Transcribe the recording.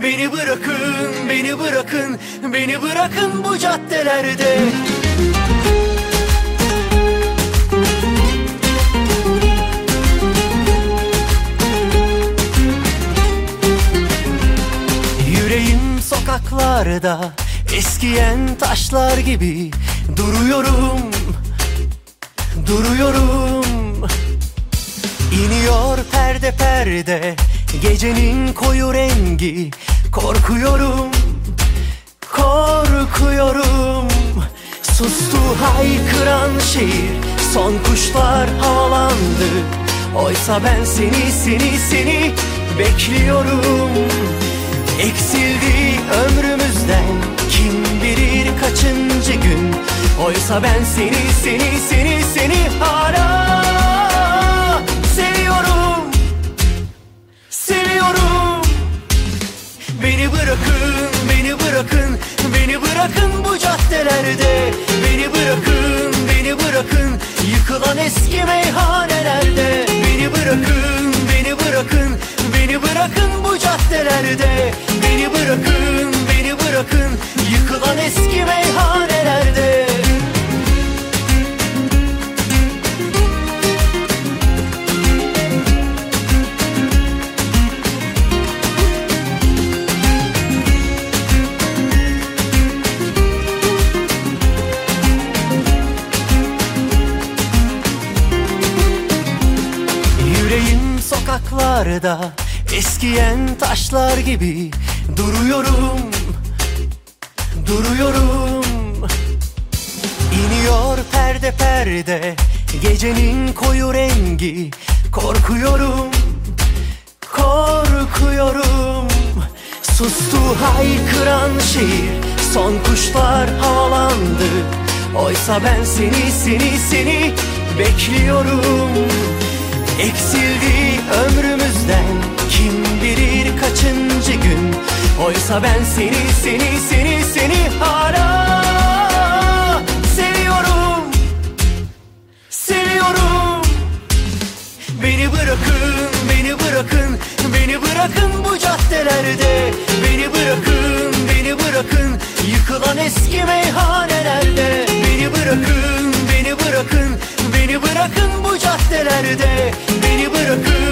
Beni bırakın, beni bırakın, beni bırakın bu caddelerde. Yüreğim sokaklarda eskiyen taşlar gibi duruyorum, duruyorum. İniyor perde perde gecenin koyu rengi Korkuyorum, korkuyorum. Sustu haykıran şehir Son kuşlar havalandı. Oysa ben seni, seni, seni bekliyorum. Eksildi ömrümüzden kim bilir kaçıncı gün? Oysa ben seni, seni, seni, bırakın, beni bırakın, beni bırakın bu caddelerde. Beni bırakın, beni bırakın, yıkılan eski meyhanelerde. Beni bırakın, beni bırakın, beni bırakın bu caddelerde. Beni bırakın, beni bırakın, sokaklarda eskiyen taşlar gibi duruyorum Duruyorum. İniyor perde perde gecenin koyu rengi Korkuyorum Korkuyorum. Sustu haykıran şehir Son kuşlar havalandı. Oysa ben seni seni seni bekliyorum Eksildi ömrümüzden. Kim bilir kaçıncı gün? Oysa ben seni seni seni seni hala seviyorum. Seviyorum. Beni bırakın, beni bırakın, beni bırakın bu caddelerde. Beni bırakın, beni bırakın, yıkılan eski meyhanelerde. Beni bırakın, caddelerde Beni bırakın,